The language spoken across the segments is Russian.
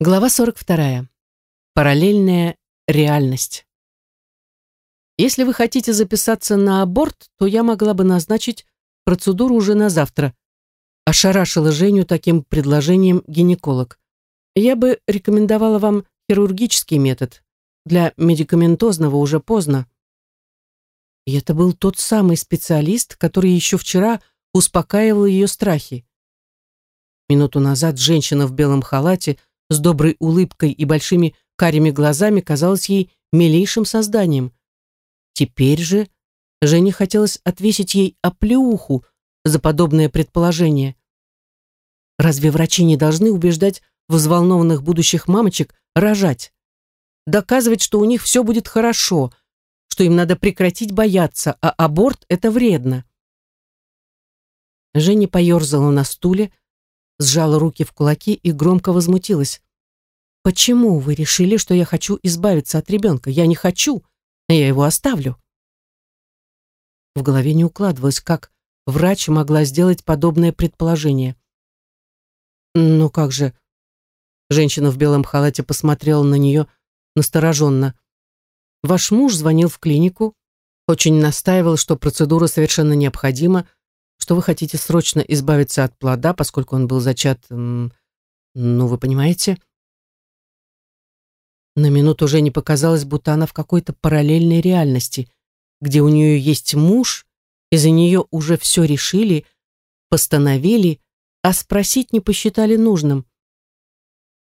Глава 42. Параллельная реальность. Если вы хотите записаться на аборт, то я могла бы назначить процедуру уже на завтра. Ошарашила Женю таким предложением гинеколог. Я бы рекомендовала вам хирургический метод. Для медикаментозного уже поздно. И это был тот самый специалист, который еще вчера успокаивал ее страхи. Минуту назад женщина в белом халате – с доброй улыбкой и большими карими глазами казалась ей милейшим созданием. Теперь же Жене хотелось отвесить ей оплеуху за подобное предположение. Разве врачи не должны убеждать взволнованных будущих мамочек рожать? Доказывать, что у них все будет хорошо, что им надо прекратить бояться, а аборт – это вредно. Женя поерзала на стуле, сжала руки в кулаки и громко возмутилась. «Почему вы решили, что я хочу избавиться от ребенка? Я не хочу, я его оставлю». В голове не укладывалось, как врач могла сделать подобное предположение. «Ну как же?» Женщина в белом халате посмотрела на нее настороженно. «Ваш муж звонил в клинику, очень настаивал, что процедура совершенно необходима, что вы хотите срочно избавиться от плода, поскольку он был зачат... Ну, вы понимаете?» На минуту уже не показалось, будто она в какой-то параллельной реальности, где у нее есть муж, и за нее уже все решили, постановили, а спросить не посчитали нужным.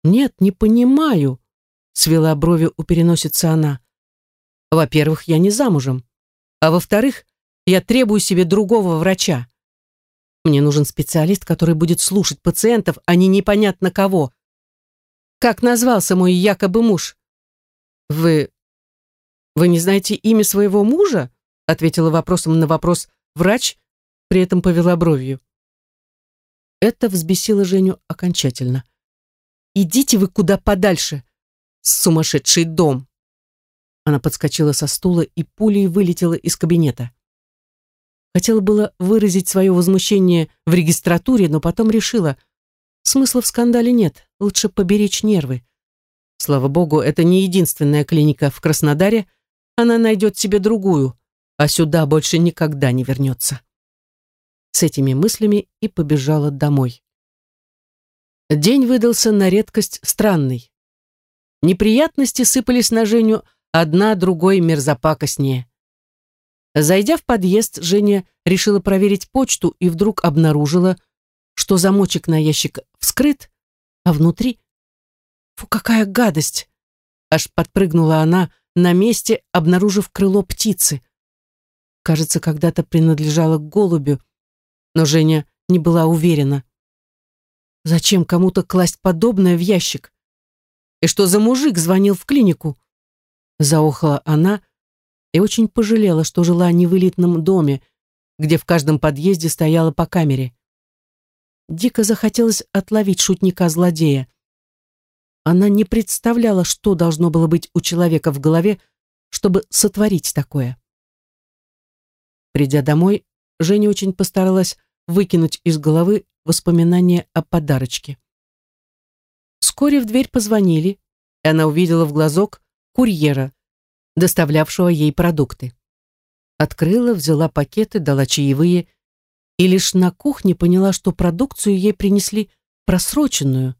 «Нет, не понимаю», — свела брови у переносицы она. «Во-первых, я не замужем, а во-вторых, я требую себе другого врача. Мне нужен специалист, который будет слушать пациентов, а не непонятно кого. Как назвался мой якобы муж? Вы... Вы не знаете имя своего мужа? Ответила вопросом на вопрос врач, при этом повела бровью. Это взбесило Женю окончательно. «Идите вы куда подальше, сумасшедший дом!» Она подскочила со стула и пулей вылетела из кабинета. Хотела было выразить свое возмущение в регистратуре, но потом решила, смысла в скандале нет, лучше поберечь нервы. Слава богу, это не единственная клиника в Краснодаре, она найдет себе другую, а сюда больше никогда не вернется. С этими мыслями и побежала домой. День выдался на редкость странный. Неприятности сыпались на Женю одна другой мерзопакостнее. Зайдя в подъезд, Женя решила проверить почту и вдруг обнаружила, что замочек на ящик вскрыт, а внутри... Фу, какая гадость! Аж подпрыгнула она на месте, обнаружив крыло птицы. Кажется, когда-то принадлежало голубю, но Женя не была уверена. Зачем кому-то класть подобное в ящик? И что за мужик звонил в клинику? Заохала она, — и очень пожалела, что жила не в элитном доме, где в каждом подъезде стояла по камере. Дико захотелось отловить шутника-злодея. Она не представляла, что должно было быть у человека в голове, чтобы сотворить такое. Придя домой, Женя очень постаралась выкинуть из головы воспоминания о подарочке. Вскоре в дверь позвонили, и она увидела в глазок курьера доставлявшего ей продукты. Открыла, взяла пакеты, дала чаевые и лишь на кухне поняла, что продукцию ей принесли просроченную.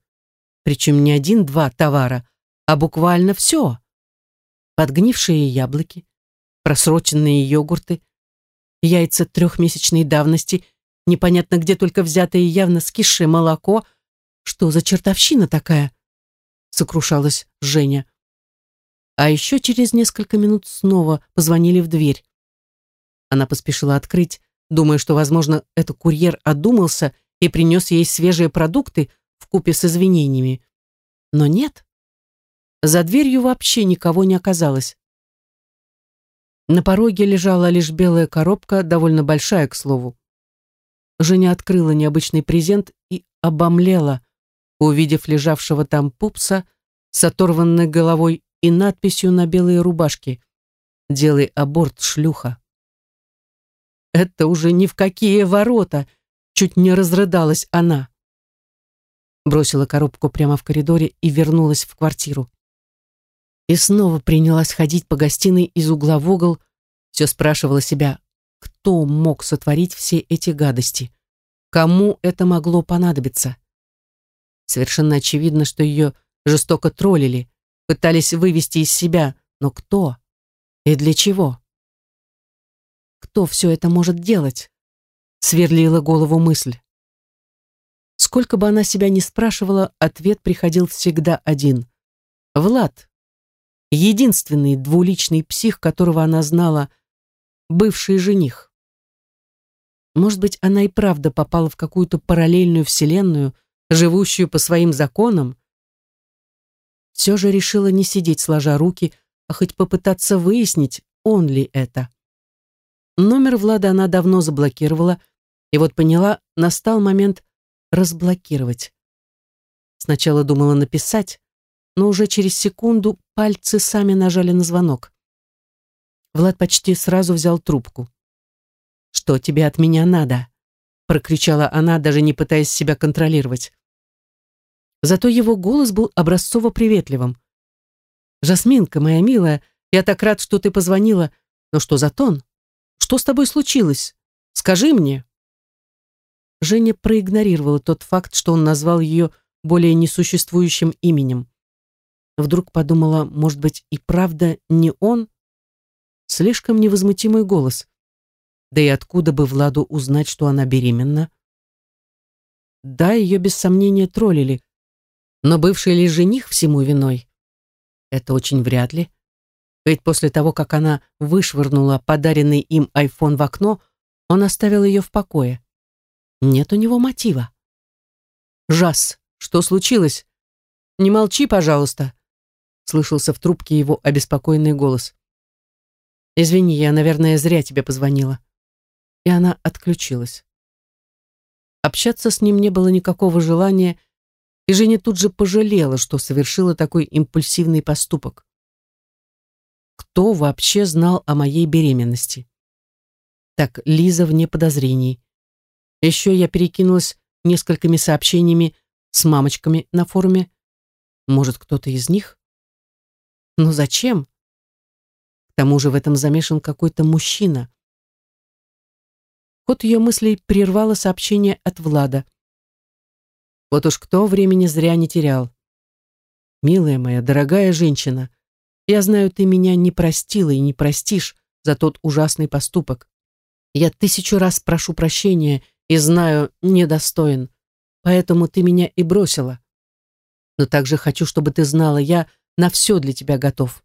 Причем не один-два товара, а буквально все. Подгнившие яблоки, просроченные йогурты, яйца трехмесячной давности, непонятно где только взятое явно скисшее молоко. Что за чертовщина такая? Сокрушалась Женя. А еще через несколько минут снова позвонили в дверь. Она поспешила открыть, думая, что, возможно, это курьер одумался и принес ей свежие продукты в купе с извинениями. Но нет. За дверью вообще никого не оказалось. На пороге лежала лишь белая коробка, довольно большая, к слову. Женя открыла необычный презент и обомлела, увидев лежавшего там пупса с оторванной головой и надписью на белой рубашке «Делай аборт, шлюха». Это уже ни в какие ворота, чуть не разрыдалась она. Бросила коробку прямо в коридоре и вернулась в квартиру. И снова принялась ходить по гостиной из угла в угол, все спрашивала себя, кто мог сотворить все эти гадости? Кому это могло понадобиться? Совершенно очевидно, что ее жестоко троллили, пытались вывести из себя, но кто и для чего? Кто все это может делать? Сверлила голову мысль. Сколько бы она себя ни спрашивала, ответ приходил всегда один. Влад. Единственный двуличный псих, которого она знала, бывший жених. Может быть, она и правда попала в какую-то параллельную вселенную, живущую по своим законам? Все же решила не сидеть сложа руки, а хоть попытаться выяснить, он ли это. Номер Влада она давно заблокировала, и вот поняла, настал момент разблокировать. Сначала думала написать, но уже через секунду пальцы сами нажали на звонок. Влад почти сразу взял трубку. «Что тебе от меня надо?» прокричала она, даже не пытаясь себя контролировать. Зато его голос был образцово-приветливым. «Жасминка, моя милая, я так рад, что ты позвонила. Но что за тон? Что с тобой случилось? Скажи мне». Женя проигнорировала тот факт, что он назвал ее более несуществующим именем. Вдруг подумала, может быть, и правда не он? Слишком невозмутимый голос. Да и откуда бы Владу узнать, что она беременна? Да, ее без сомнения троллили. Но бывший ли жених всему виной? Это очень вряд ли. Ведь после того, как она вышвырнула подаренный им айфон в окно, он оставил ее в покое. Нет у него мотива. «Жас, что случилось? Не молчи, пожалуйста», слышался в трубке его обеспокоенный голос. «Извини, я, наверное, зря тебе позвонила». И она отключилась. Общаться с ним не было никакого желания, и Женя тут же пожалела, что совершила такой импульсивный поступок. Кто вообще знал о моей беременности? Так, Лиза вне подозрений. Еще я перекинулась несколькими сообщениями с мамочками на форуме. Может, кто-то из них? Но зачем? К тому же в этом замешан какой-то мужчина. Ход ее мыслей прервало сообщение от Влада. Вот уж кто времени зря не терял. «Милая моя, дорогая женщина, я знаю, ты меня не простила и не простишь за тот ужасный поступок. Я тысячу раз прошу прощения и знаю, недостоин, поэтому ты меня и бросила. Но также хочу, чтобы ты знала, я на все для тебя готов.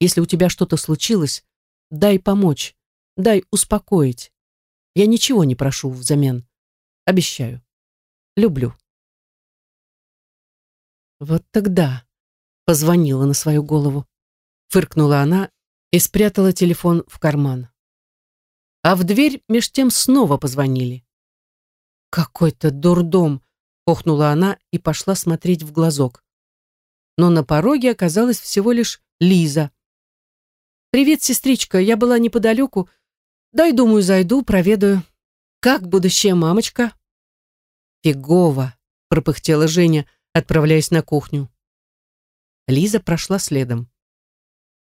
Если у тебя что-то случилось, дай помочь, дай успокоить. Я ничего не прошу взамен. Обещаю. Люблю. Вот тогда позвонила на свою голову. Фыркнула она и спрятала телефон в карман. А в дверь меж тем снова позвонили. «Какой-то дурдом!» — охнула она и пошла смотреть в глазок. Но на пороге оказалась всего лишь Лиза. «Привет, сестричка, я была неподалеку. Дай, думаю, зайду, проведаю. Как будущая мамочка?» «Фигово!» — пропыхтела Женя, отправляясь на кухню. Лиза прошла следом.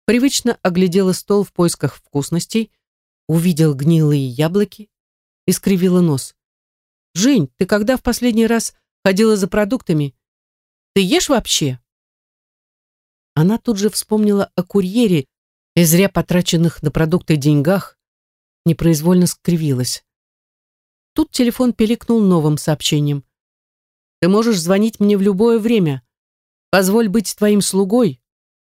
Привычно оглядела стол в поисках вкусностей, увидел гнилые яблоки и скривила нос. «Жень, ты когда в последний раз ходила за продуктами? Ты ешь вообще?» Она тут же вспомнила о курьере и зря потраченных на продукты деньгах, непроизвольно скривилась. Тут телефон пиликнул новым сообщением. «Ты можешь звонить мне в любое время. Позволь быть твоим слугой,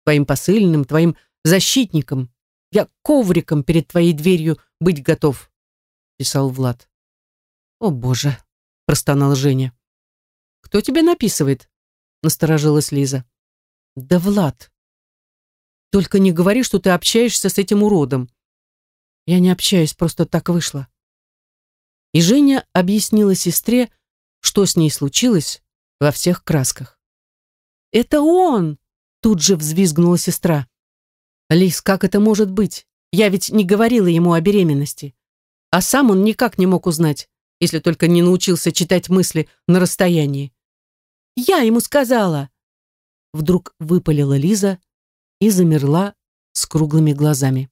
твоим посыльным, твоим защитником. Я ковриком перед твоей дверью быть готов», — писал Влад. «О, Боже!» — простонал Женя. «Кто тебе написывает?» — насторожилась Лиза. Да, Влад, только не говори, что ты общаешься с этим уродом. Я не общаюсь, просто так вышло. И Женя объяснила сестре, что с ней случилось во всех красках. «Это он!» — тут же взвизгнула сестра. «Лиз, как это может быть? Я ведь не говорила ему о беременности. А сам он никак не мог узнать, если только не научился читать мысли на расстоянии. Я ему сказала!» Вдруг выпалила Лиза и замерла с круглыми глазами.